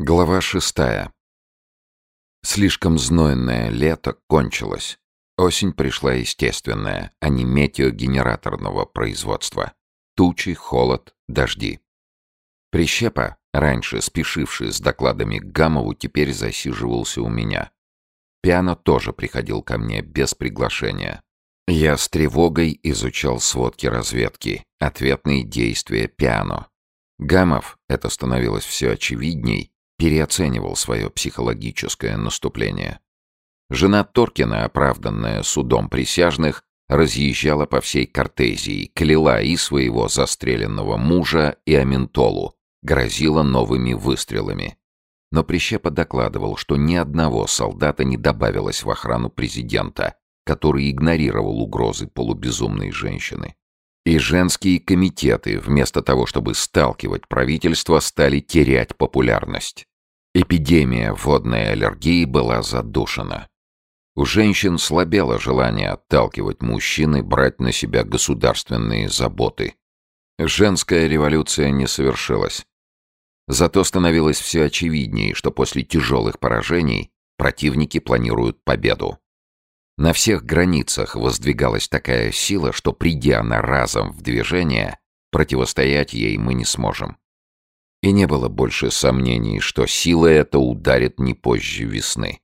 Глава шестая. Слишком знойное лето кончилось. Осень пришла естественная, а не метеогенераторного производства. Тучи, холод, дожди. Прищепа, раньше спешивший с докладами к Гамову, теперь засиживался у меня. Пиано тоже приходил ко мне без приглашения. Я с тревогой изучал сводки разведки, ответные действия Пиано. Гамов, это становилось все очевидней, переоценивал свое психологическое наступление. Жена Торкина, оправданная судом присяжных, разъезжала по всей Кортезии, кляла и своего застреленного мужа, и Аментолу, грозила новыми выстрелами. Но Прищепа докладывал, что ни одного солдата не добавилось в охрану президента, который игнорировал угрозы полубезумной женщины. И женские комитеты, вместо того, чтобы сталкивать правительство, стали терять популярность. Эпидемия водной аллергии была задушена. У женщин слабело желание отталкивать мужчин и брать на себя государственные заботы. Женская революция не совершилась. Зато становилось все очевиднее, что после тяжелых поражений противники планируют победу. На всех границах воздвигалась такая сила, что, придя она разом в движение, противостоять ей мы не сможем. И не было больше сомнений, что сила эта ударит не позже весны.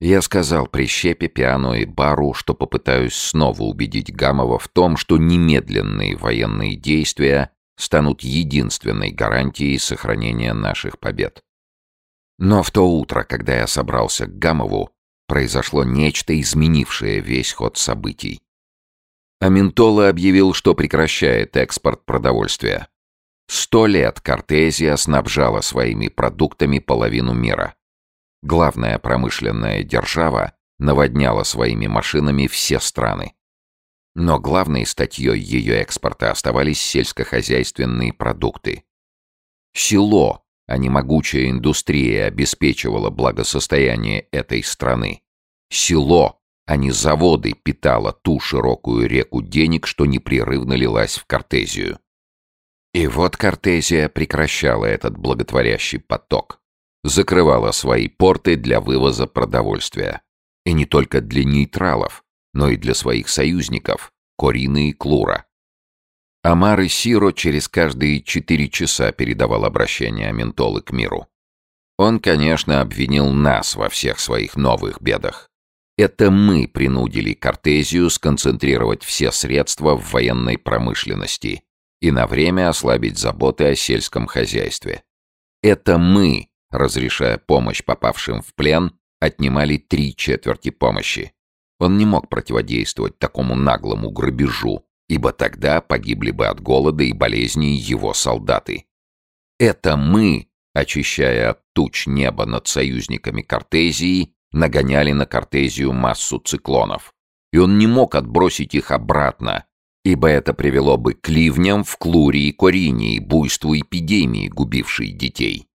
Я сказал Прищепе, Пиано и Бару, что попытаюсь снова убедить Гамова в том, что немедленные военные действия станут единственной гарантией сохранения наших побед. Но в то утро, когда я собрался к Гамову, произошло нечто, изменившее весь ход событий. Аминтола объявил, что прекращает экспорт продовольствия. Сто лет Кортезия снабжала своими продуктами половину мира. Главная промышленная держава наводняла своими машинами все страны. Но главной статьей ее экспорта оставались сельскохозяйственные продукты. Село а не могучая индустрия обеспечивала благосостояние этой страны. Село, а не заводы питало ту широкую реку денег, что непрерывно лилась в Кортезию. И вот Кортезия прекращала этот благотворящий поток, закрывала свои порты для вывоза продовольствия. И не только для нейтралов, но и для своих союзников, Корины и Клура. Амар и Сиро через каждые четыре часа передавал обращение Ментолы к миру. Он, конечно, обвинил нас во всех своих новых бедах. Это мы принудили Кортезию сконцентрировать все средства в военной промышленности и на время ослабить заботы о сельском хозяйстве. Это мы, разрешая помощь попавшим в плен, отнимали три четверти помощи. Он не мог противодействовать такому наглому грабежу, ибо тогда погибли бы от голода и болезней его солдаты. Это мы, очищая от туч небо над союзниками Кортезии, нагоняли на Кортезию массу циклонов. И он не мог отбросить их обратно, ибо это привело бы к ливням в Клуре и Корине и буйству эпидемии, губившей детей.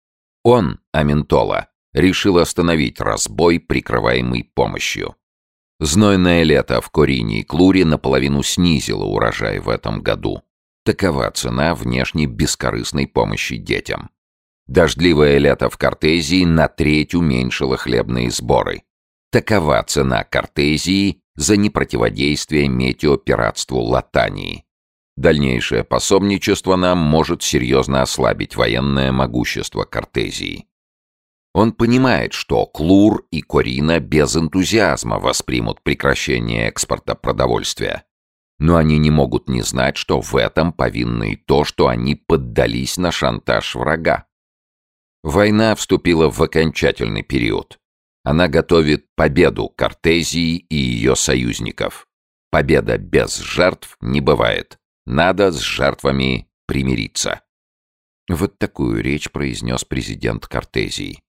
Он, Аментола, решил остановить разбой, прикрываемый помощью. Знойное лето в Корине и Клуре наполовину снизило урожай в этом году. Такова цена внешне бескорыстной помощи детям. Дождливое лето в Кортезии на треть уменьшило хлебные сборы. Такова цена Кортезии за непротиводействие метеопиратству Латании. Дальнейшее пособничество нам может серьезно ослабить военное могущество Кортезии. Он понимает, что Клур и Корина без энтузиазма воспримут прекращение экспорта продовольствия. Но они не могут не знать, что в этом повинно и то, что они поддались на шантаж врага. Война вступила в окончательный период. Она готовит победу Кортезии и ее союзников. Победа без жертв не бывает. Надо с жертвами примириться. Вот такую речь произнес президент Кортезии.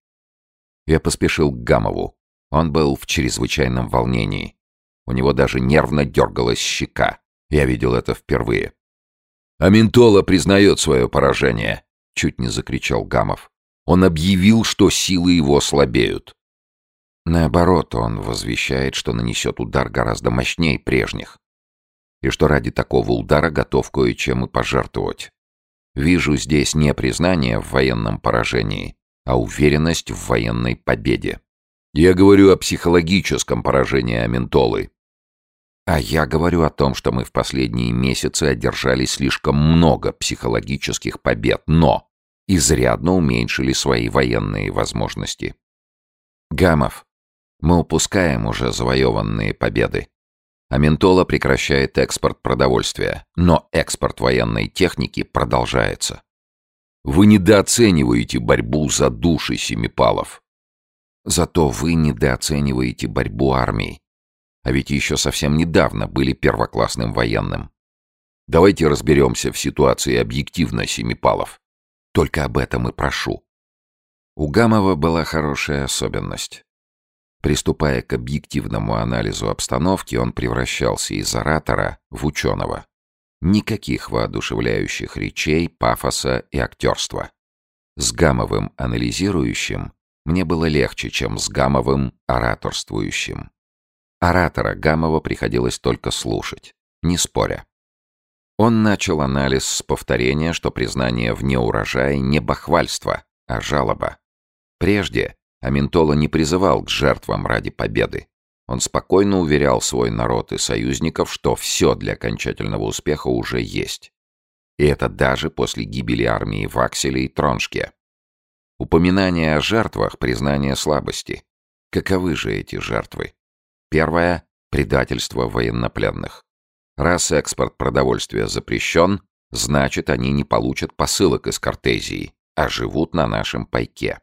Я поспешил к Гамову. Он был в чрезвычайном волнении. У него даже нервно дергалась щека. Я видел это впервые. «Аминтола признает свое поражение!» — чуть не закричал Гамов. «Он объявил, что силы его слабеют». Наоборот, он возвещает, что нанесет удар гораздо мощнее прежних. И что ради такого удара готов кое-чем и пожертвовать. Вижу здесь не признание в военном поражении, а уверенность в военной победе. Я говорю о психологическом поражении Аментолы. А я говорю о том, что мы в последние месяцы одержали слишком много психологических побед, но изрядно уменьшили свои военные возможности. Гамов, мы упускаем уже завоеванные победы. Аментола прекращает экспорт продовольствия, но экспорт военной техники продолжается. Вы недооцениваете борьбу за души Семипалов. Зато вы недооцениваете борьбу армии. А ведь еще совсем недавно были первоклассным военным. Давайте разберемся в ситуации объективно, Семипалов. Только об этом и прошу. У Гамова была хорошая особенность. Приступая к объективному анализу обстановки, он превращался из оратора в ученого. Никаких воодушевляющих речей, пафоса и актерства. С Гамовым анализирующим мне было легче, чем с Гамовым ораторствующим. Оратора Гамова приходилось только слушать, не споря. Он начал анализ с повторения, что признание в неурожае не бахвальство, а жалоба. Прежде Аминтола не призывал к жертвам ради победы. Он спокойно уверял свой народ и союзников, что все для окончательного успеха уже есть. И это даже после гибели армии в Акселе и Троншке. Упоминание о жертвах – признание слабости. Каковы же эти жертвы? Первое – предательство военнопленных. Раз экспорт продовольствия запрещен, значит, они не получат посылок из Кортезии, а живут на нашем пайке.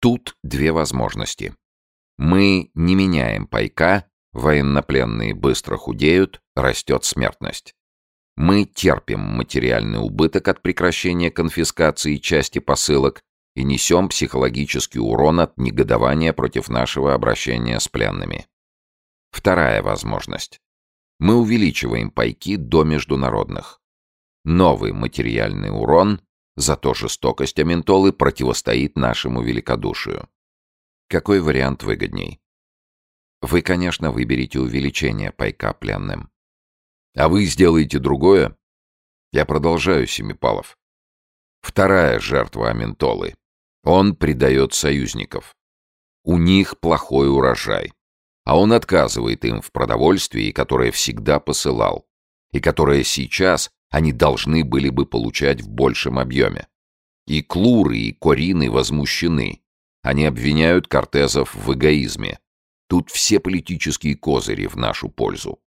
Тут две возможности. Мы не меняем пайка, военнопленные быстро худеют, растет смертность. Мы терпим материальный убыток от прекращения конфискации части посылок и несем психологический урон от негодования против нашего обращения с пленными. Вторая возможность. Мы увеличиваем пайки до международных. Новый материальный урон Зато жестокость Аментолы противостоит нашему великодушию. Какой вариант выгодней? Вы, конечно, выберете увеличение пайка пленным. А вы сделаете другое? Я продолжаю, Семипалов. Вторая жертва Аментолы. Он предает союзников. У них плохой урожай. А он отказывает им в продовольствии, которое всегда посылал, и которое сейчас они должны были бы получать в большем объеме. И Клуры, и Корины возмущены. Они обвиняют Кортезов в эгоизме. Тут все политические козыри в нашу пользу.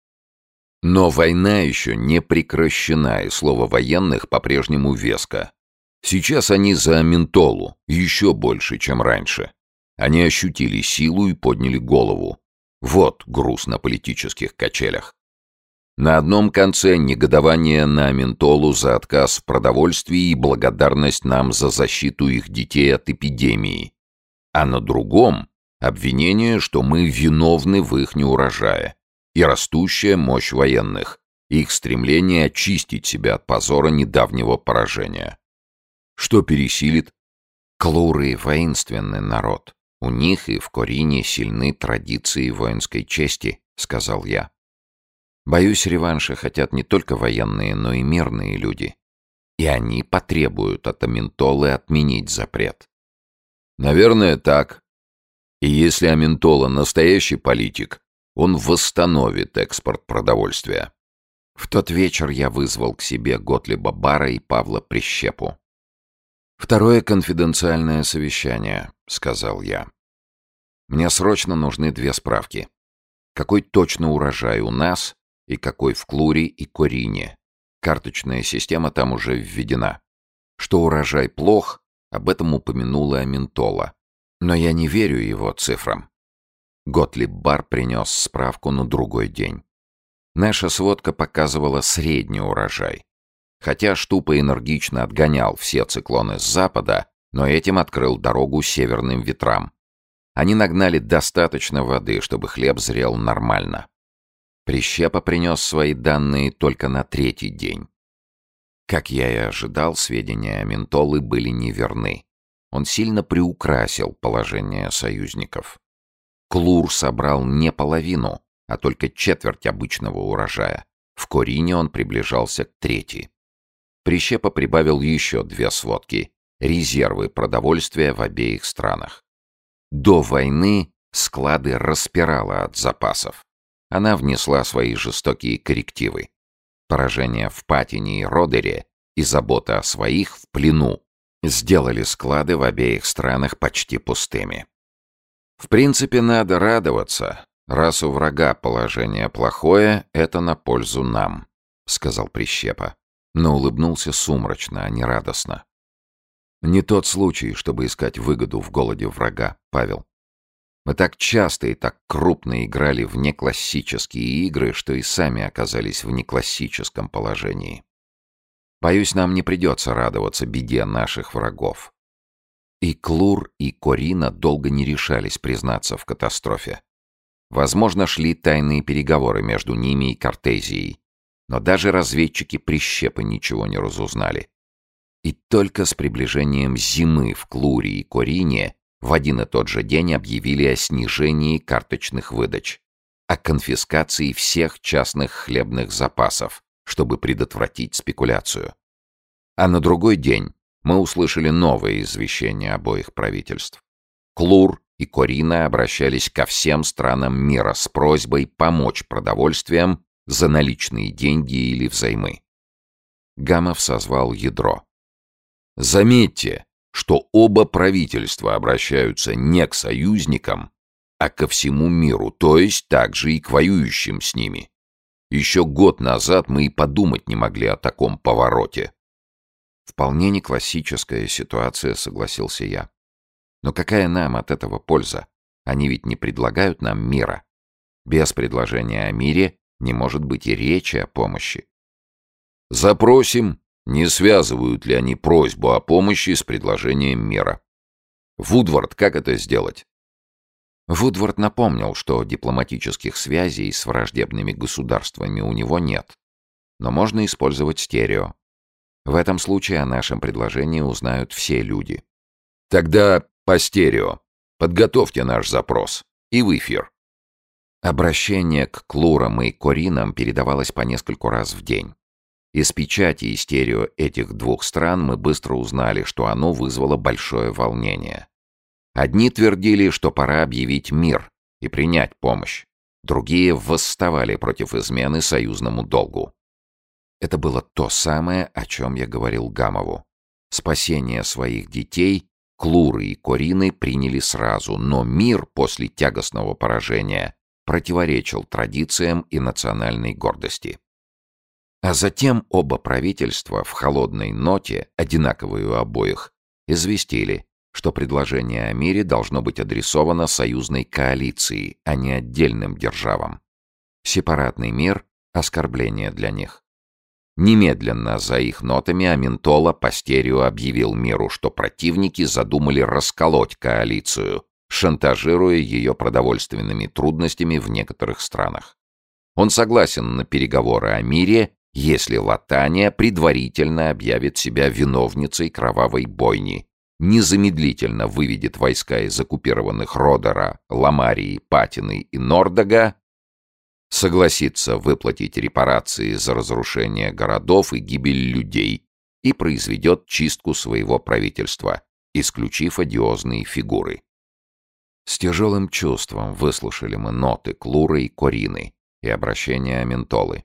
Но война еще не прекращена, и слово военных по-прежнему веско. Сейчас они за Ментолу, еще больше, чем раньше. Они ощутили силу и подняли голову. Вот груз на политических качелях. На одном конце негодование на Ментолу за отказ в продовольствии и благодарность нам за защиту их детей от эпидемии. А на другом — обвинение, что мы виновны в их неурожае. И растущая мощь военных, их стремление очистить себя от позора недавнего поражения. Что пересилит? Клуры — воинственный народ. У них и в Корине сильны традиции воинской чести, — сказал я. Боюсь, реванша хотят не только военные, но и мирные люди. И они потребуют от Аментолы отменить запрет. Наверное, так. И если Аментола настоящий политик, он восстановит экспорт продовольствия. В тот вечер я вызвал к себе Готлиба Бара и Павла Прищепу. «Второе конфиденциальное совещание», — сказал я. «Мне срочно нужны две справки. Какой точно урожай у нас и какой в Клуре и Корине. Карточная система там уже введена. Что урожай плох, об этом упомянула Аментола. Но я не верю его цифрам. Готлиб Бар принес справку на другой день. Наша сводка показывала средний урожай. Хотя Штупа энергично отгонял все циклоны с запада, но этим открыл дорогу северным ветрам. Они нагнали достаточно воды, чтобы хлеб зрел нормально. Прищепа принес свои данные только на третий день. Как я и ожидал, сведения о Ментолы были неверны. Он сильно приукрасил положение союзников. Клур собрал не половину, а только четверть обычного урожая. В Корине он приближался к трети. Прищепа прибавил еще две сводки, резервы продовольствия в обеих странах. До войны склады распирала от запасов. Она внесла свои жестокие коррективы. Поражение в Патине и Родере и забота о своих в плену сделали склады в обеих странах почти пустыми. В принципе, надо радоваться. Раз у врага положение плохое, это на пользу нам, — сказал Прищепа, но улыбнулся сумрачно, а не радостно. Не тот случай, чтобы искать выгоду в голоде врага, Павел. Мы так часто и так крупно играли в неклассические игры, что и сами оказались в неклассическом положении. Боюсь, нам не придется радоваться беде наших врагов. И Клур, и Корина долго не решались признаться в катастрофе. Возможно, шли тайные переговоры между ними и Кортезией, но даже разведчики прищепы ничего не разузнали. И только с приближением зимы в Клуре и Корине в один и тот же день объявили о снижении карточных выдач, о конфискации всех частных хлебных запасов, чтобы предотвратить спекуляцию. А на другой день мы услышали новое извещение обоих правительств. Клур и Корина обращались ко всем странам мира с просьбой помочь продовольствием за наличные деньги или взаймы. Гамов созвал ядро. Заметьте, что оба правительства обращаются не к союзникам, а ко всему миру, то есть также и к воюющим с ними. Еще год назад мы и подумать не могли о таком повороте. Вполне не классическая ситуация, согласился я. Но какая нам от этого польза? Они ведь не предлагают нам мира. Без предложения о мире не может быть и речи о помощи. Запросим, не связывают ли они просьбу о помощи с предложением мира. Вудвард, как это сделать? Вудвард напомнил, что дипломатических связей с враждебными государствами у него нет. Но можно использовать стерео. В этом случае о нашем предложении узнают все люди. Тогда по стерео. Подготовьте наш запрос. И в эфир. Обращение к Клурам и Коринам передавалось по нескольку раз в день. Из печати и стерео этих двух стран мы быстро узнали, что оно вызвало большое волнение. Одни твердили, что пора объявить мир и принять помощь. Другие восставали против измены союзному долгу. Это было то самое, о чем я говорил Гамову. Спасение своих детей Клуры и Корины приняли сразу, но мир после тягостного поражения противоречил традициям и национальной гордости. А затем оба правительства в холодной ноте, одинаковой у обоих, известили, что предложение о мире должно быть адресовано союзной коалиции, а не отдельным державам. Сепаратный мир — оскорбление для них. Немедленно за их нотами Аментола по стерео объявил миру, что противники задумали расколоть коалицию, шантажируя ее продовольственными трудностями в некоторых странах. Он согласен на переговоры о мире, если Латания предварительно объявит себя виновницей кровавой бойни незамедлительно выведет войска из оккупированных Родера, Ламарии, Патины и Нордога, согласится выплатить репарации за разрушение городов и гибель людей и произведет чистку своего правительства, исключив одиозные фигуры. С тяжелым чувством выслушали мы ноты Клуры и Корины и обращения Аментолы.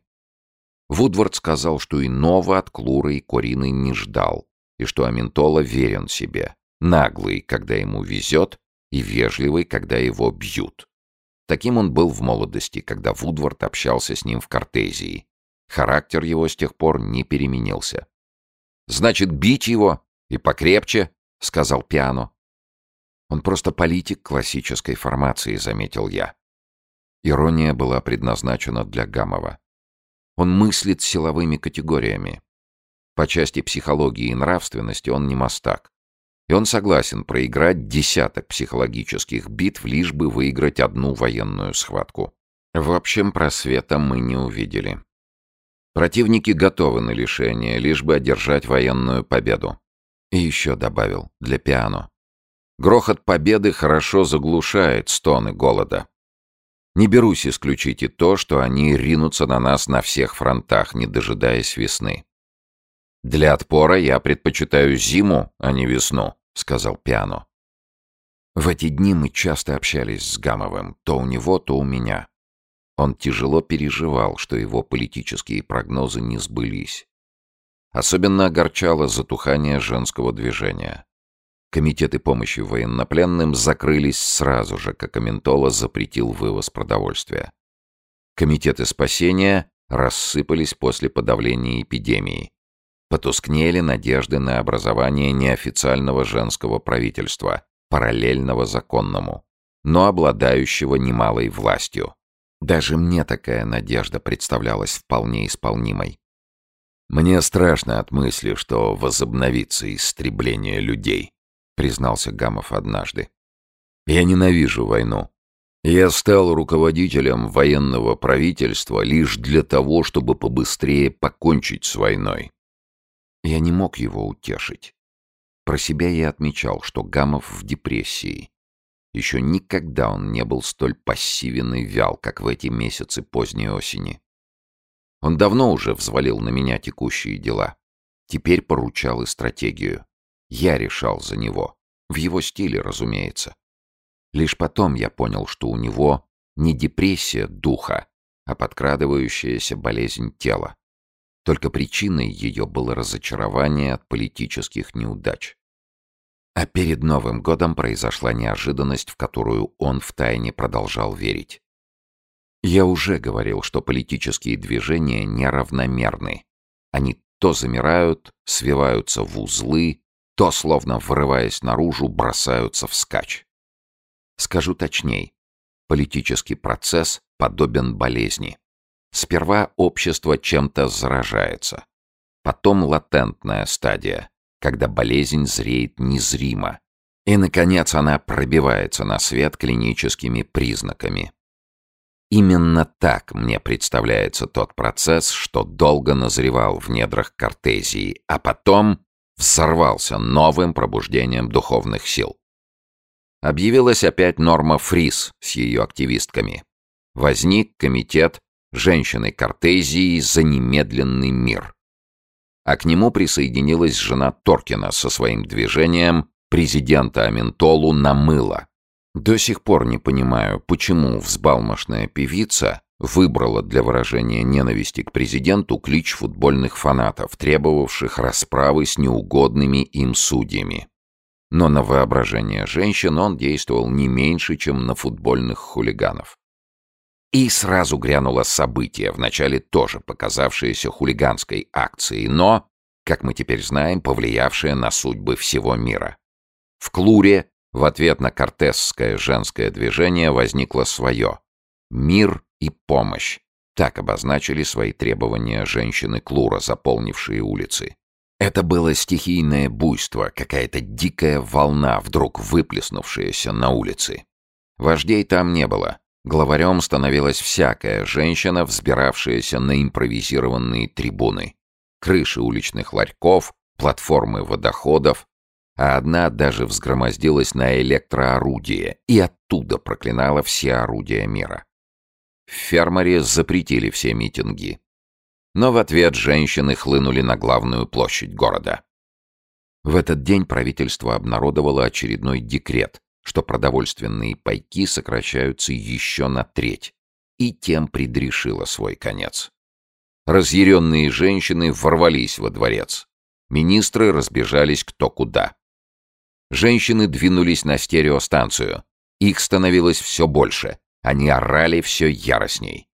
Вудвард сказал, что иного от Клуры и Корины не ждал, и что Аментола верен себе, наглый, когда ему везет, и вежливый, когда его бьют. Таким он был в молодости, когда Вудвард общался с ним в Кортезии. Характер его с тех пор не переменился. «Значит, бить его и покрепче», — сказал Пиано. «Он просто политик классической формации», — заметил я. Ирония была предназначена для Гамова. Он мыслит силовыми категориями. По части психологии и нравственности он не мастак. И он согласен проиграть десяток психологических битв, лишь бы выиграть одну военную схватку. В общем, просвета мы не увидели. Противники готовы на лишение, лишь бы одержать военную победу. И еще добавил, для пиано. Грохот победы хорошо заглушает стоны голода. Не берусь исключить и то, что они ринутся на нас на всех фронтах, не дожидаясь весны. «Для отпора я предпочитаю зиму, а не весну», — сказал Пиано. В эти дни мы часто общались с Гамовым, то у него, то у меня. Он тяжело переживал, что его политические прогнозы не сбылись. Особенно огорчало затухание женского движения. Комитеты помощи военнопленным закрылись сразу же, как Аментола запретил вывоз продовольствия. Комитеты спасения рассыпались после подавления эпидемии. Потускнели надежды на образование неофициального женского правительства, параллельного законному, но обладающего немалой властью. Даже мне такая надежда представлялась вполне исполнимой. «Мне страшно от мысли, что возобновится истребление людей», — признался Гамов однажды. «Я ненавижу войну. Я стал руководителем военного правительства лишь для того, чтобы побыстрее покончить с войной. Я не мог его утешить. Про себя я отмечал, что Гамов в депрессии. Еще никогда он не был столь пассивен и вял, как в эти месяцы поздней осени. Он давно уже взвалил на меня текущие дела. Теперь поручал и стратегию. Я решал за него. В его стиле, разумеется. Лишь потом я понял, что у него не депрессия духа, а подкрадывающаяся болезнь тела. Только причиной ее было разочарование от политических неудач. А перед Новым годом произошла неожиданность, в которую он втайне продолжал верить. Я уже говорил, что политические движения неравномерны. Они то замирают, свиваются в узлы, то, словно вырываясь наружу, бросаются вскачь. Скажу точней, политический процесс подобен болезни. Сперва общество чем-то заражается. Потом латентная стадия, когда болезнь зреет незримо. И, наконец, она пробивается на свет клиническими признаками. Именно так мне представляется тот процесс, что долго назревал в недрах Кортезии, а потом взорвался новым пробуждением духовных сил. Объявилась опять норма Фрис с ее активистками. Возник комитет женщины Кортезии за немедленный мир. А к нему присоединилась жена Торкина со своим движением президента Аментолу на мыло. До сих пор не понимаю, почему взбалмошная певица выбрала для выражения ненависти к президенту клич футбольных фанатов, требовавших расправы с неугодными им судьями. Но на воображение женщин он действовал не меньше, чем на футбольных хулиганов. И сразу грянуло событие, вначале тоже показавшееся хулиганской акцией, но, как мы теперь знаем, повлиявшее на судьбы всего мира. В Клуре в ответ на кортесское женское движение возникло свое — мир и помощь. Так обозначили свои требования женщины Клура, заполнившие улицы. Это было стихийное буйство, какая-то дикая волна, вдруг выплеснувшаяся на улицы. Вождей там не было. Главарем становилась всякая женщина, взбиравшаяся на импровизированные трибуны. Крыши уличных ларьков, платформы водоходов, а одна даже взгромоздилась на электроорудие и оттуда проклинала все орудия мира. В фермере запретили все митинги. Но в ответ женщины хлынули на главную площадь города. В этот день правительство обнародовало очередной декрет, что продовольственные пайки сокращаются еще на треть, и тем предрешило свой конец. Разъяренные женщины ворвались во дворец. Министры разбежались кто куда. Женщины двинулись на стереостанцию. Их становилось все больше. Они орали все яростней.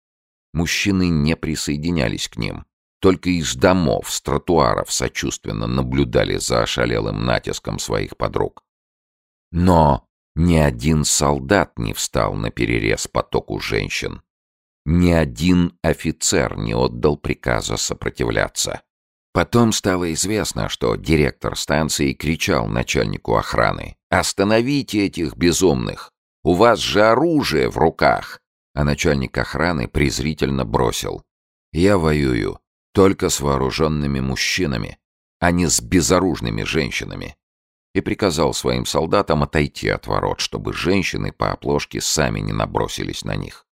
Мужчины не присоединялись к ним. Только из домов, с тротуаров сочувственно наблюдали за ошалелым натиском своих подруг. Но ни один солдат не встал на перерез потоку женщин. Ни один офицер не отдал приказа сопротивляться. Потом стало известно, что директор станции кричал начальнику охраны «Остановите этих безумных! У вас же оружие в руках! а начальник охраны презрительно бросил. «Я воюю только с вооруженными мужчинами, а не с безоружными женщинами» и приказал своим солдатам отойти от ворот, чтобы женщины по оплошке сами не набросились на них.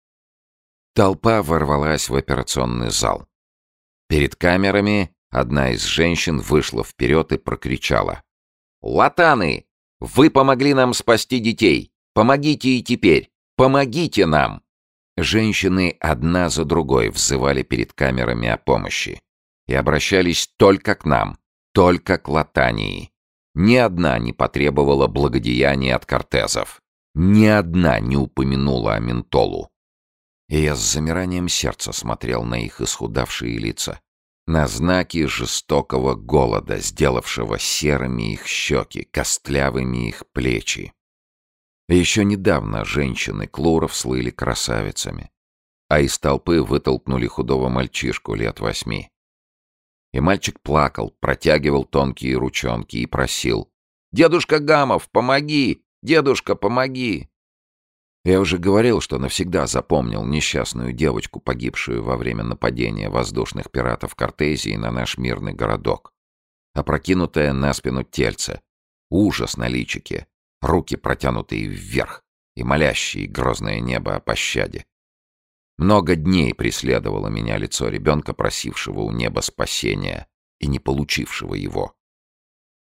Толпа ворвалась в операционный зал. Перед камерами Одна из женщин вышла вперед и прокричала. «Латаны! Вы помогли нам спасти детей! Помогите и теперь! Помогите нам!» Женщины одна за другой взывали перед камерами о помощи и обращались только к нам, только к Латании. Ни одна не потребовала благодеяния от кортезов. Ни одна не упомянула о ментолу. И я с замиранием сердца смотрел на их исхудавшие лица, на знаки жестокого голода, сделавшего серыми их щеки, костлявыми их плечи. Еще недавно женщины Клуров слыли красавицами, а из толпы вытолкнули худого мальчишку лет восьми. И мальчик плакал, протягивал тонкие ручонки и просил. «Дедушка Гамов, помоги! Дедушка, помоги!» Я уже говорил, что навсегда запомнил несчастную девочку, погибшую во время нападения воздушных пиратов Кортезии на наш мирный городок. Опрокинутая на спину тельце, ужас на личике, руки протянутые вверх и молящие грозное небо о пощаде. Много дней преследовало меня лицо ребенка, просившего у неба спасения и не получившего его.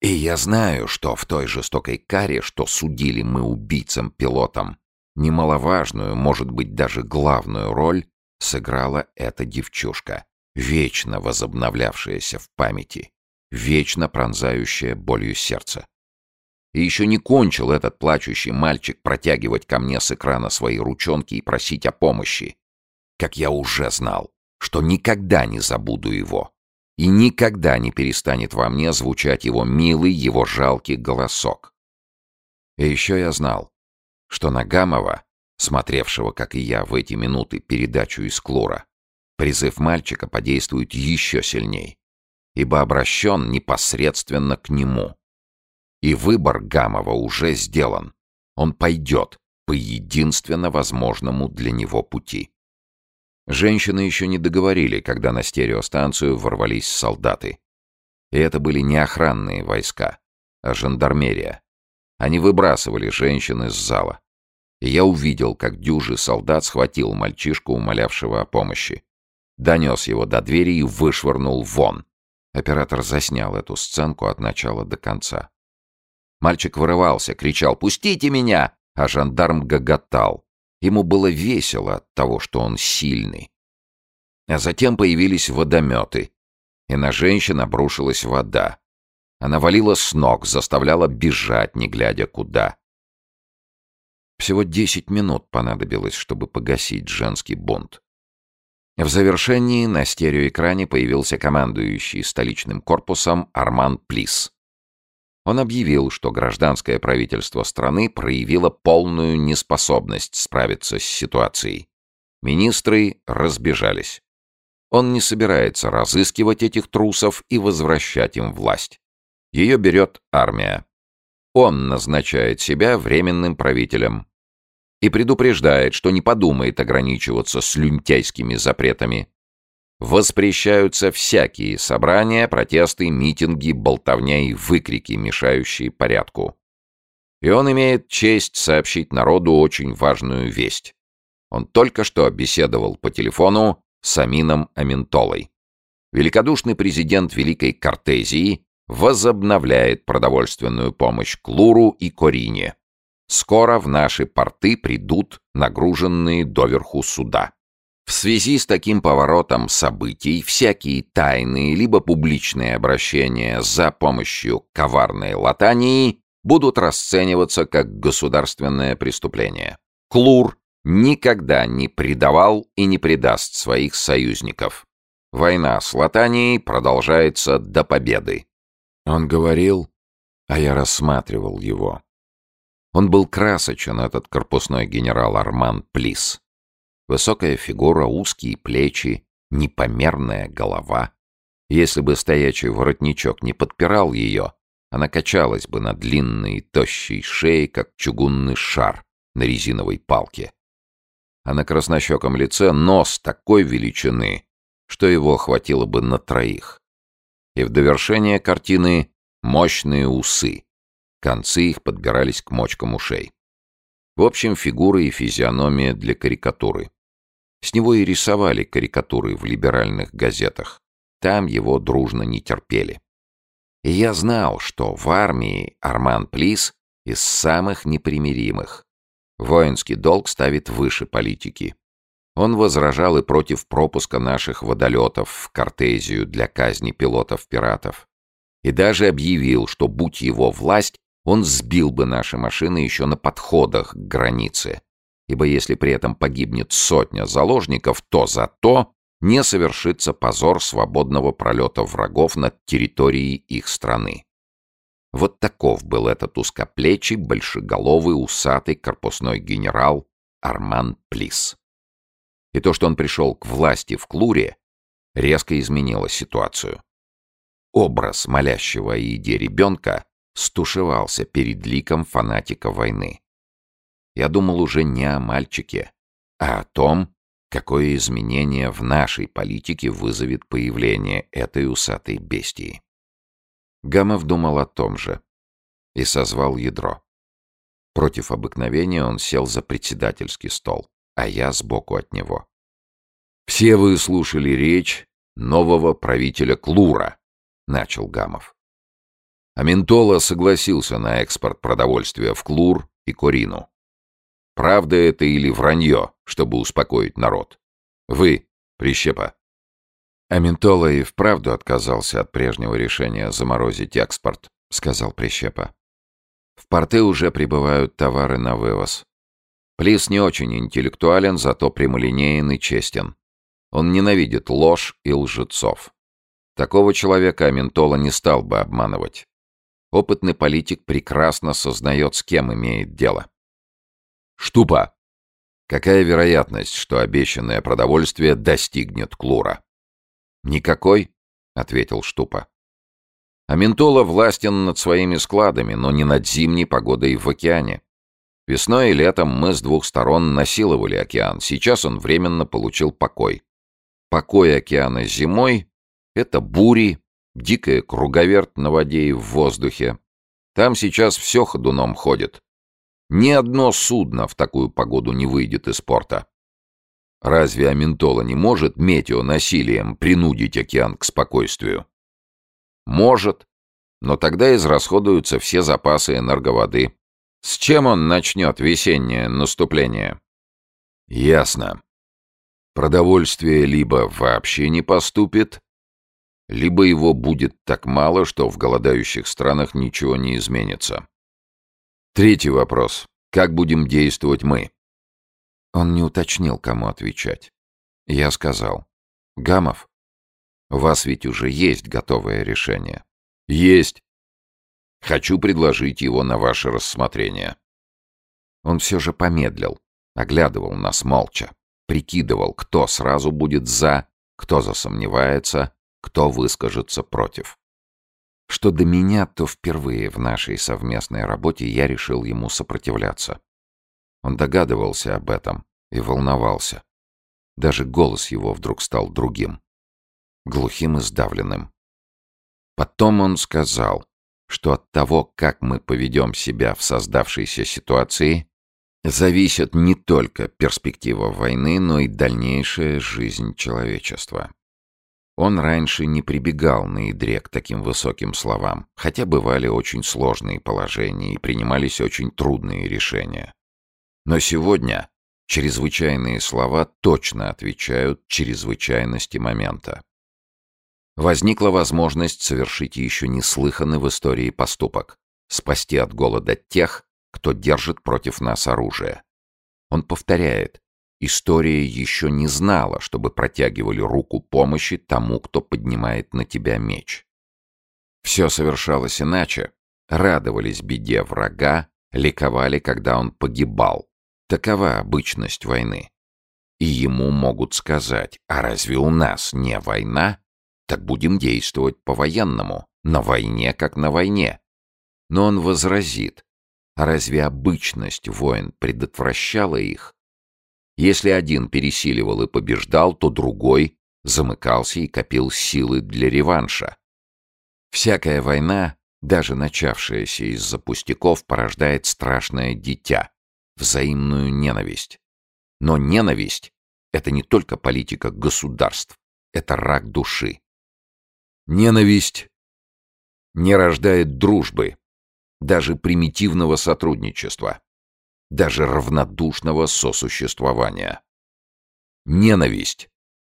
И я знаю, что в той жестокой каре, что судили мы убийцам-пилотам, немаловажную, может быть, даже главную роль сыграла эта девчушка, вечно возобновлявшаяся в памяти, вечно пронзающая болью сердце. И еще не кончил этот плачущий мальчик протягивать ко мне с экрана свои ручонки и просить о помощи, как я уже знал, что никогда не забуду его, и никогда не перестанет во мне звучать его милый, его жалкий голосок. И еще я знал, что Нагамова, смотревшего, как и я, в эти минуты передачу из Клура, призыв мальчика подействует еще сильней, ибо обращен непосредственно к нему. И выбор Гамова уже сделан. Он пойдет по единственно возможному для него пути. Женщины еще не договорили, когда на стереостанцию ворвались солдаты. И это были не охранные войска, а жандармерия. Они выбрасывали женщин из зала. И я увидел, как дюжий солдат схватил мальчишку, умолявшего о помощи. Донес его до двери и вышвырнул вон. Оператор заснял эту сценку от начала до конца. Мальчик вырывался, кричал «Пустите меня!», а жандарм гоготал. Ему было весело от того, что он сильный. А затем появились водометы, и на женщин обрушилась вода. Она валила с ног, заставляла бежать, не глядя куда. Всего десять минут понадобилось, чтобы погасить женский бунт. В завершении на стереоэкране появился командующий столичным корпусом Арман Плис. Он объявил, что гражданское правительство страны проявило полную неспособность справиться с ситуацией. Министры разбежались. Он не собирается разыскивать этих трусов и возвращать им власть. Ее берет армия. Он назначает себя временным правителем и предупреждает, что не подумает ограничиваться слюнтяйскими запретами. Воспрещаются всякие собрания, протесты, митинги, болтовня и выкрики, мешающие порядку. И он имеет честь сообщить народу очень важную весть. Он только что беседовал по телефону с Амином Аминтолой. Великодушный президент Великой Кортезии возобновляет продовольственную помощь Клуру и Корине. Скоро в наши порты придут нагруженные доверху суда. В связи с таким поворотом событий всякие тайные либо публичные обращения за помощью коварной латании будут расцениваться как государственное преступление. Клур никогда не предавал и не предаст своих союзников. Война с Латанией продолжается до победы. Он говорил, а я рассматривал его. Он был красочен, этот корпусной генерал Арман Плис. Высокая фигура, узкие плечи, непомерная голова. Если бы стоячий воротничок не подпирал ее, она качалась бы на длинной, тощей шее, как чугунный шар на резиновой палке. А на краснощеком лице нос такой величины, что его хватило бы на троих. И в довершение картины мощные усы. Концы их подбирались к мочкам ушей. В общем, фигура и физиономия для карикатуры. С него и рисовали карикатуры в либеральных газетах. там его дружно не терпели. И я знал, что в армии Арман Плис из самых непримиримых. Воинский долг ставит выше политики. Он возражал и против пропуска наших водолетов в Картезию для казни пилотов-пиратов. И даже объявил, что, будь его власть, он сбил бы наши машины еще на подходах к границе. Ибо если при этом погибнет сотня заложников, то зато не совершится позор свободного пролета врагов над территорией их страны. Вот таков был этот узкоплечий, большеголовый, усатый корпусной генерал Арман Плис. И то, что он пришел к власти в Клуре, резко изменило ситуацию. Образ молящего о еде ребенка стушевался перед ликом фанатика войны. Я думал уже не о мальчике, а о том, какое изменение в нашей политике вызовет появление этой усатой бестии. Гамов думал о том же и созвал ядро. Против обыкновения он сел за председательский стол, а я сбоку от него. «Все вы слушали речь нового правителя Клура», — начал Гамов. Аментола согласился на экспорт продовольствия в Клур и Корину. Правда это или вранье, чтобы успокоить народ? Вы, Прищепа. Аментола и вправду отказался от прежнего решения заморозить экспорт, сказал Прищепа. В порты уже прибывают товары на вывоз. Плис не очень интеллектуален, зато прямолинеен и честен. Он ненавидит ложь и лжецов. Такого человека Аментола не стал бы обманывать. Опытный политик прекрасно сознает, с кем имеет дело. Штупа. Какая вероятность, что обещанное продовольствие достигнет Клура? Никакой, ответил Штупа. Аментола властен над своими складами, но не над зимней погодой в океане. Весной и летом мы с двух сторон насиловали океан, сейчас он временно получил покой. Покой океана зимой — это бури, дикая круговерт на воде и в воздухе. Там сейчас все ходуном ходит. Ни одно судно в такую погоду не выйдет из порта. Разве Аментола не может метеонасилием принудить океан к спокойствию? Может, но тогда израсходуются все запасы энерговоды. С чем он начнет весеннее наступление? Ясно. Продовольствие либо вообще не поступит, либо его будет так мало, что в голодающих странах ничего не изменится. Третий вопрос. Как будем действовать мы? Он не уточнил, кому отвечать. Я сказал. Гамов, у вас ведь уже есть готовое решение. Есть. Хочу предложить его на ваше рассмотрение. Он все же помедлил, оглядывал нас молча, прикидывал, кто сразу будет «за», кто засомневается, кто выскажется против. Что до меня, то впервые в нашей совместной работе я решил ему сопротивляться. Он догадывался об этом и волновался. Даже голос его вдруг стал другим, глухим и сдавленным. Потом он сказал, что от того, как мы поведем себя в создавшейся ситуации, зависит не только перспектива войны, но и дальнейшая жизнь человечества. Он раньше не прибегал на ядре к таким высоким словам, хотя бывали очень сложные положения и принимались очень трудные решения. Но сегодня чрезвычайные слова точно отвечают чрезвычайности момента. Возникла возможность совершить еще неслыханный в истории поступок — спасти от голода тех, кто держит против нас оружие. Он повторяет, История еще не знала, чтобы протягивали руку помощи тому, кто поднимает на тебя меч. Все совершалось иначе. Радовались беде врага, ликовали, когда он погибал. Такова обычность войны. И ему могут сказать, а разве у нас не война? Так будем действовать по-военному, на войне как на войне. Но он возразит, а разве обычность войн предотвращала их? Если один пересиливал и побеждал, то другой замыкался и копил силы для реванша. Всякая война, даже начавшаяся из-за пустяков, порождает страшное дитя — взаимную ненависть. Но ненависть — это не только политика государств, это рак души. Ненависть не рождает дружбы, даже примитивного сотрудничества, даже равнодушного сосуществования. Ненависть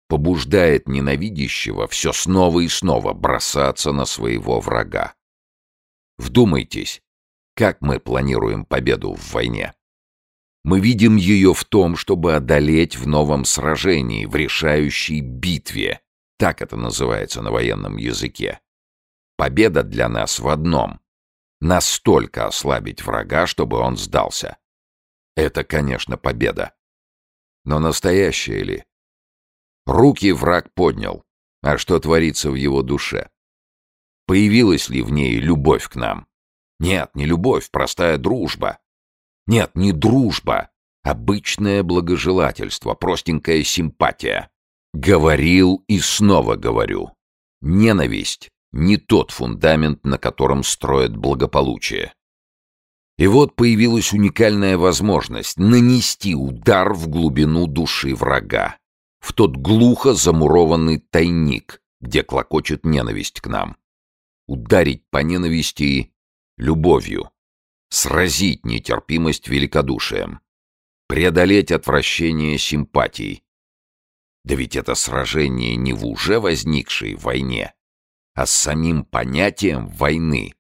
побуждает ненавидящего все снова и снова бросаться на своего врага. Вдумайтесь, как мы планируем победу в войне. Мы видим ее в том, чтобы одолеть в новом сражении, в решающей битве. Так это называется на военном языке. Победа для нас в одном — настолько ослабить врага, чтобы он сдался. Это, конечно, победа. Но настоящая ли? Руки враг поднял. А что творится в его душе? Появилась ли в ней любовь к нам? Нет, не любовь, простая дружба. Нет, не дружба. Обычное благожелательство, простенькая симпатия. Говорил и снова говорю. Ненависть — не тот фундамент, на котором строят благополучие. И вот появилась уникальная возможность нанести удар в глубину души врага в тот глухо замурованный тайник, где клокочет ненависть к нам. Ударить по ненависти любовью, сразить нетерпимость великодушием, преодолеть отвращение симпатий. Да ведь это сражение не в уже возникшей войне, а с самим понятием войны,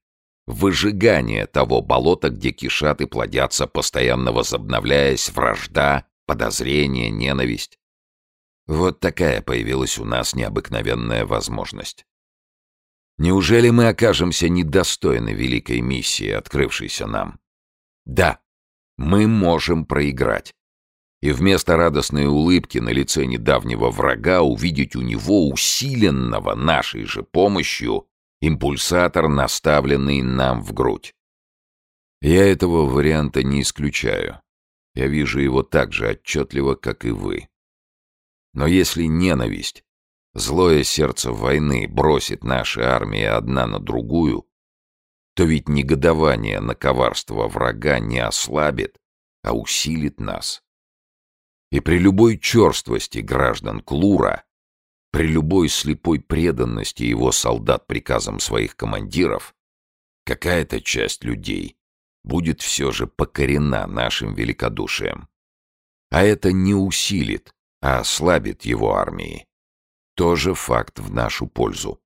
выжигание того болота, где кишат и плодятся, постоянно возобновляясь вражда, подозрение, ненависть. Вот такая появилась у нас необыкновенная возможность. Неужели мы окажемся недостойны великой миссии, открывшейся нам? Да, мы можем проиграть. И вместо радостной улыбки на лице недавнего врага увидеть у него усиленного нашей же помощью импульсатор, наставленный нам в грудь. Я этого варианта не исключаю. Я вижу его так же отчетливо, как и вы. Но если ненависть, злое сердце войны бросит наши армии одна на другую, то ведь негодование на коварство врага не ослабит, а усилит нас. И при любой черствости граждан Клура, при любой слепой преданности его солдат приказам своих командиров, какая-то часть людей будет все же покорена нашим великодушием. А это не усилит, а ослабит его армии. Тоже факт в нашу пользу.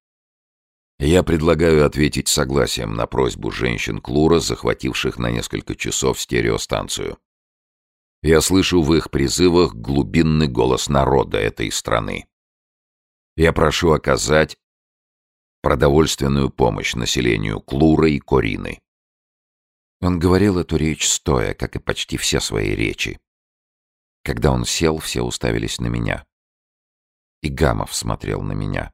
Я предлагаю ответить согласием на просьбу женщин Клура, захвативших на несколько часов стереостанцию. Я слышу в их призывах глубинный голос народа этой страны. Я прошу оказать продовольственную помощь населению Клура и Корины. Он говорил эту речь стоя, как и почти все свои речи. Когда он сел, все уставились на меня. И Гамов смотрел на меня.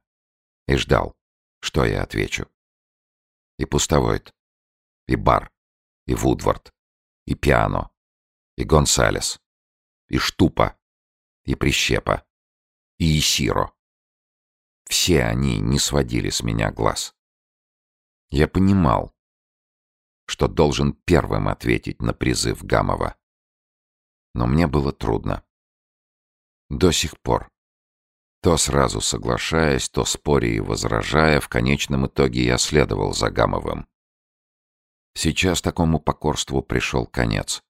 И ждал, что я отвечу. И Пустовойт, и Бар, и Вудвард, и Пиано, и Гонсалес, и Штупа, и Прищепа, и Исиро. Все они не сводили с меня глаз. Я понимал, что должен первым ответить на призыв Гамова но мне было трудно. До сих пор. То сразу соглашаясь, то споря и возражая, в конечном итоге я следовал за Гамовым. Сейчас такому покорству пришел конец.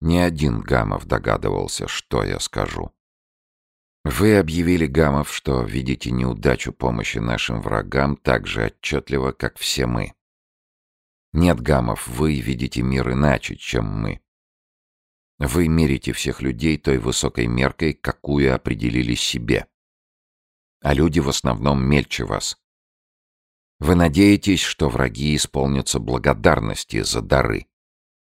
Ни один Гамов догадывался, что я скажу. Вы объявили, Гамов, что видите неудачу помощи нашим врагам так же отчетливо, как все мы. Нет, Гамов, вы видите мир иначе, чем мы. Вы мерите всех людей той высокой меркой, какую определили себе. А люди в основном мельче вас. Вы надеетесь, что враги исполнятся благодарности за дары,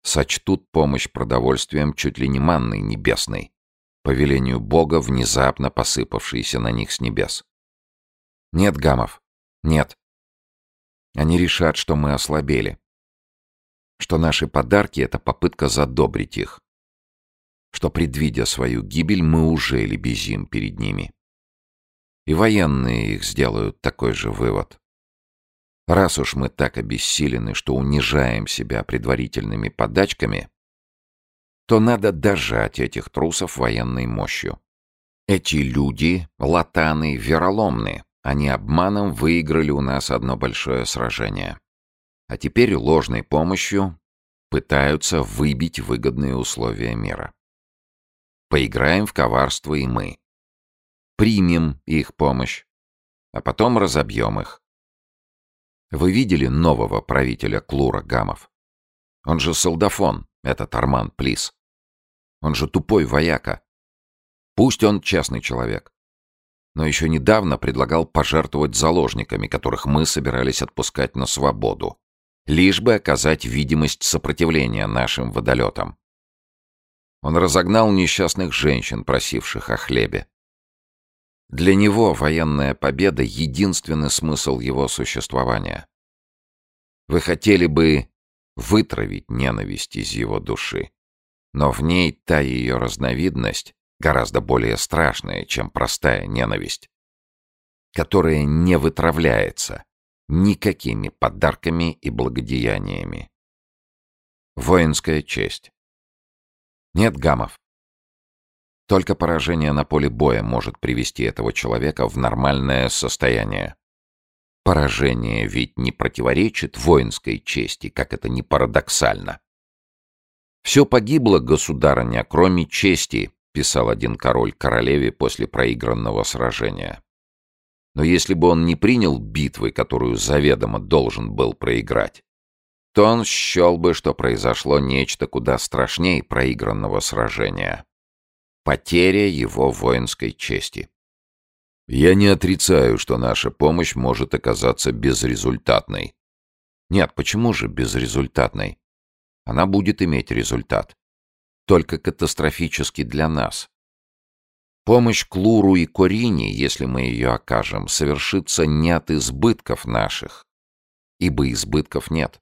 сочтут помощь продовольствием чуть ли не манной небесной, по велению Бога, внезапно посыпавшейся на них с небес. Нет, Гамов, нет. Они решат, что мы ослабели, что наши подарки — это попытка задобрить их, что, предвидя свою гибель, мы уже лебезим перед ними. И военные их сделают такой же вывод. Раз уж мы так обессилены, что унижаем себя предварительными подачками, то надо дожать этих трусов военной мощью. Эти люди, латаны, вероломны, они обманом выиграли у нас одно большое сражение. А теперь ложной помощью пытаются выбить выгодные условия мира. Поиграем в коварство и мы. Примем их помощь, а потом разобьем их. Вы видели нового правителя Клура Гамов? Он же солдафон, этот Арман Плис. Он же тупой вояка. Пусть он частный человек. Но еще недавно предлагал пожертвовать заложниками, которых мы собирались отпускать на свободу. Лишь бы оказать видимость сопротивления нашим водолетам. Он разогнал несчастных женщин, просивших о хлебе. Для него военная победа — единственный смысл его существования. Вы хотели бы вытравить ненависть из его души, но в ней та ее разновидность, гораздо более страшная, чем простая ненависть, которая не вытравляется никакими подарками и благодеяниями. Воинская честь. Нет гамов. Только поражение на поле боя может привести этого человека в нормальное состояние. Поражение ведь не противоречит воинской чести, как это не парадоксально. «Все погибло, государыня, кроме чести», — писал один король королеве после проигранного сражения. Но если бы он не принял битвы, которую заведомо должен был проиграть, то он счел бы, что произошло нечто куда страшнее проигранного сражения. Потеря его воинской чести. Я не отрицаю, что наша помощь может оказаться безрезультатной. Нет, почему же безрезультатной? Она будет иметь результат. Только катастрофически для нас. Помощь Клуру и Корине, если мы ее окажем, совершится не от избытков наших, ибо избытков нет.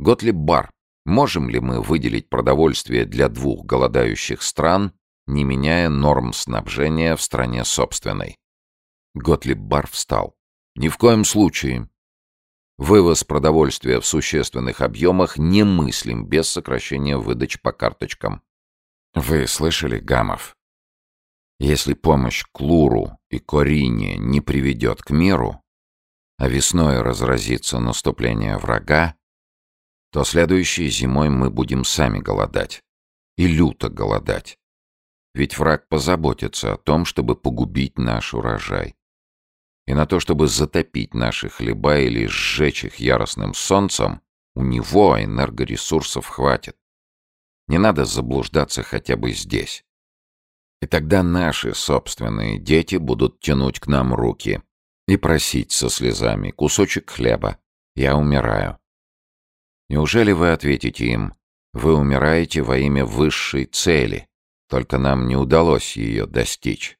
Готлиб Бар, можем ли мы выделить продовольствие для двух голодающих стран, не меняя норм снабжения в стране собственной? Готлиб Бар встал. Ни в коем случае. Вывоз продовольствия в существенных объемах немыслим без сокращения выдач по карточкам. Вы слышали, Гамов? Если помощь Клуру и Корине не приведет к миру, а весной разразится наступление врага, то следующей зимой мы будем сами голодать. И люто голодать. Ведь враг позаботится о том, чтобы погубить наш урожай и на то, чтобы затопить наши хлеба или сжечь их яростным солнцем, у него энергоресурсов хватит. Не надо заблуждаться хотя бы здесь. И тогда наши собственные дети будут тянуть к нам руки и просить со слезами кусочек хлеба. Я умираю. Неужели вы ответите им, вы умираете во имя высшей цели, только нам не удалось ее достичь?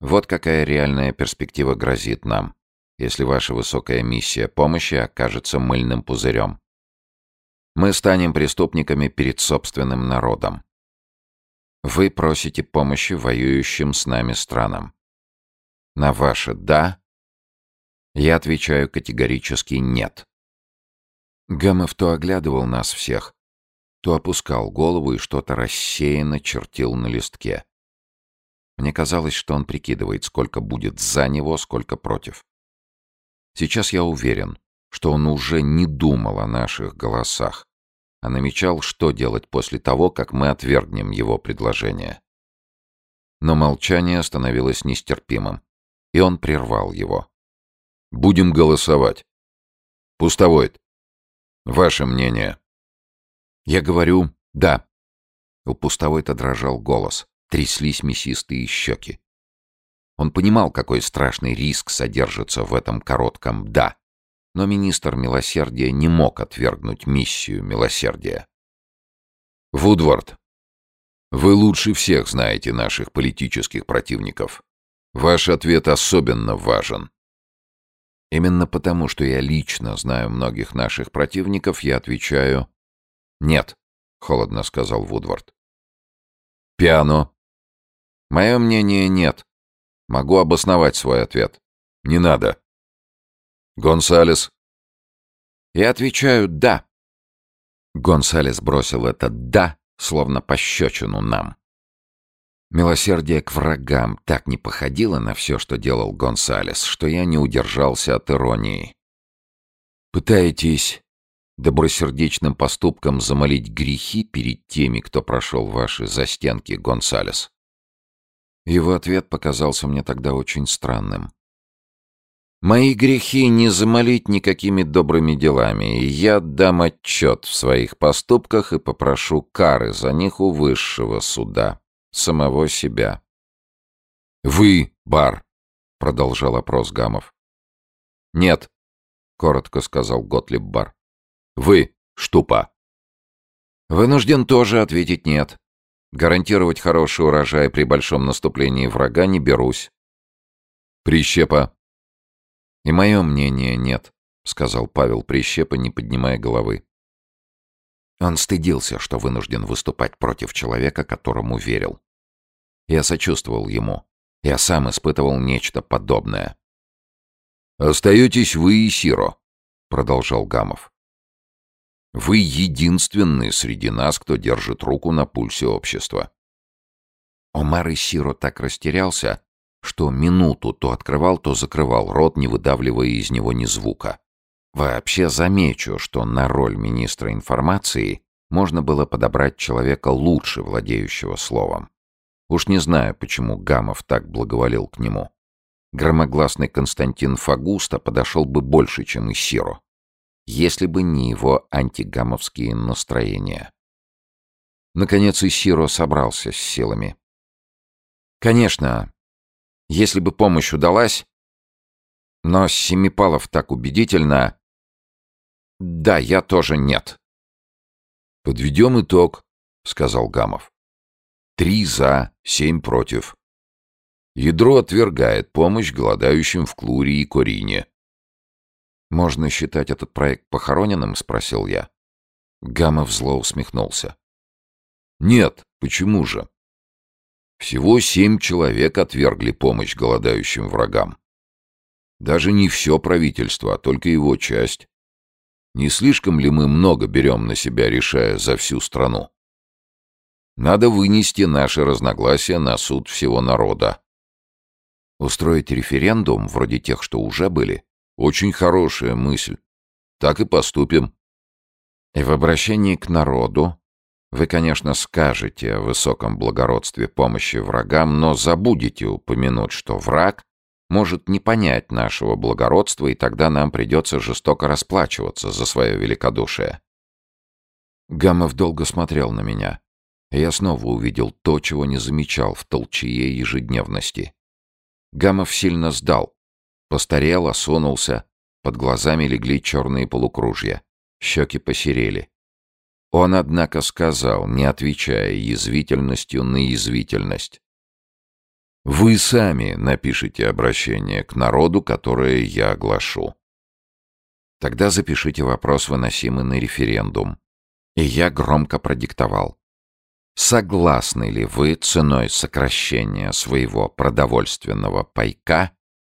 Вот какая реальная перспектива грозит нам, если ваша высокая миссия помощи окажется мыльным пузырем. Мы станем преступниками перед собственным народом. Вы просите помощи воюющим с нами странам. На ваше «да» я отвечаю категорически «нет». Гамов то оглядывал нас всех, то опускал голову и что-то рассеянно чертил на листке. Мне казалось, что он прикидывает, сколько будет за него, сколько против. Сейчас я уверен, что он уже не думал о наших голосах, а намечал, что делать после того, как мы отвергнем его предложение. Но молчание становилось нестерпимым, и он прервал его. «Будем голосовать. Пустовойт, ваше мнение?» Я говорю «да». У Пустовойта дрожал голос тряслись мясистые щеки. Он понимал, какой страшный риск содержится в этом коротком «да», но министр милосердия не мог отвергнуть миссию милосердия. «Вудвард, вы лучше всех знаете наших политических противников. Ваш ответ особенно важен». Именно потому, что я лично знаю многих наших противников, я отвечаю «нет», — холодно сказал Вудвард. «Пиано», Мое мнение нет. Могу обосновать свой ответ. Не надо. Гонсалес. Я отвечаю «да». Гонсалес бросил это «да», словно пощечину нам. Милосердие к врагам так не походило на все, что делал Гонсалес, что я не удержался от иронии. Пытаетесь добросердечным поступком замолить грехи перед теми, кто прошел ваши застенки, Гонсалес? Его ответ показался мне тогда очень странным. Мои грехи не замолить никакими добрыми делами, и я дам отчет в своих поступках и попрошу кары за них у высшего суда, самого себя. «Вы, бар!» — продолжал опрос Гамов. «Нет», — коротко сказал Готлиб бар. «Вы, штупа!» «Вынужден тоже ответить нет. Гарантировать хороший урожай при большом наступлении врага не берусь». «Прищепа!» «И мое мнение нет», — сказал Павел Прищепа, не поднимая головы. Он стыдился, что вынужден выступать против человека, которому верил. Я сочувствовал ему. Я сам испытывал нечто подобное. «Остаетесь вы и Сиро», — продолжал Гамов. «Вы единственный среди нас, кто держит руку на пульсе общества». Омар и Сиро так растерялся, что минуту то открывал, то закрывал рот, не выдавливая из него ни звука. Вообще замечу, что на роль министра информации можно было подобрать человека лучше владеющего словом. Уж не знаю, почему Гамов так благоволил к нему. Громогласный Константин Фагуста подошел бы больше, чем и Сиро, если бы не его антигамовские настроения. Наконец и Сиро собрался с силами. Конечно, если бы помощь удалась... Но Семипалов так убедительно... Да, я тоже нет. «Подведем итог», — сказал Гамов. «Три за, семь против. Ядро отвергает помощь голодающим в Клуре и Корине». «Можно считать этот проект похороненным?» — спросил я. Гамов зло усмехнулся. «Нет, почему же? Всего семь человек отвергли помощь голодающим врагам. Даже не все правительство, а только его часть. Не слишком ли мы много берем на себя, решая за всю страну? Надо вынести наши разногласия на суд всего народа. Устроить референдум, вроде тех, что уже были, очень хорошая мысль. Так и поступим. И в обращении к народу вы, конечно, скажете о высоком благородстве помощи врагам, но забудете упомянуть, что враг может не понять нашего благородства, и тогда нам придется жестоко расплачиваться за свое великодушие. Гамов долго смотрел на меня, я снова увидел то, чего не замечал в толчее ежедневности. Гамов сильно сдал, постарел, осунулся, под глазами легли черные полукружья, щеки посерели. Он, однако, сказал, не отвечая язвительностью на язвительность. «Вы сами напишите обращение к народу, которое я оглашу. Тогда запишите вопрос, выносимый на референдум». И я громко продиктовал. Согласны ли вы ценой сокращения своего продовольственного пайка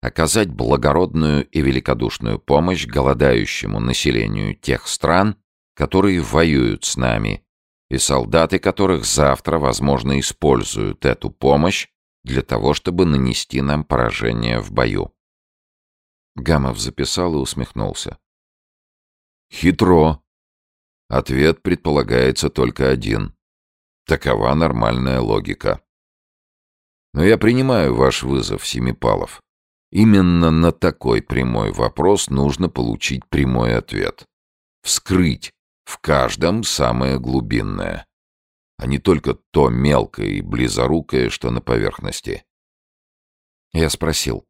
оказать благородную и великодушную помощь голодающему населению тех стран, которые воюют с нами, и солдаты которых завтра, возможно, используют эту помощь для того, чтобы нанести нам поражение в бою. Гамов записал и усмехнулся. Хитро. Ответ предполагается только один. Такова нормальная логика. Но я принимаю ваш вызов, Семипалов. Именно на такой прямой вопрос нужно получить прямой ответ. Вскрыть в каждом самое глубинное, а не только то мелкое и близорукое, что на поверхности. Я спросил,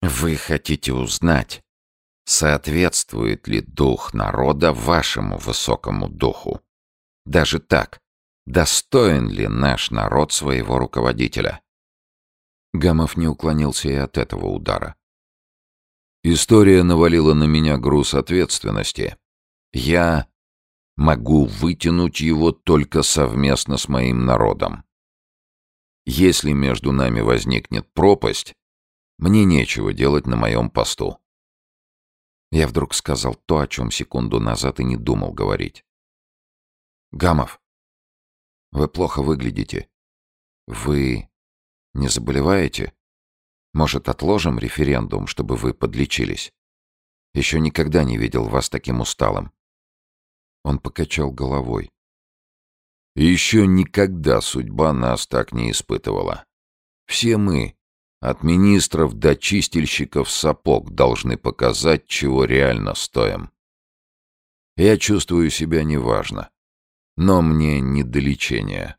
«Вы хотите узнать, соответствует ли дух народа вашему высокому духу? Даже так, достоин ли наш народ своего руководителя?» Гамов не уклонился и от этого удара. История навалила на меня груз ответственности, я могу вытянуть его только совместно с моим народом. Если между нами возникнет пропасть, мне нечего делать на моем посту. Я вдруг сказал то, о чем секунду назад и не думал говорить. «Гамов, вы плохо выглядите. Вы не заболеваете? Может, отложим референдум, чтобы вы подлечились? Еще никогда не видел вас таким усталым. Он покачал головой. Еще никогда судьба нас так не испытывала. Все мы, от министров до чистильщиков сапог, должны показать, чего реально стоим. Я чувствую себя неважно, но мне не до лечения.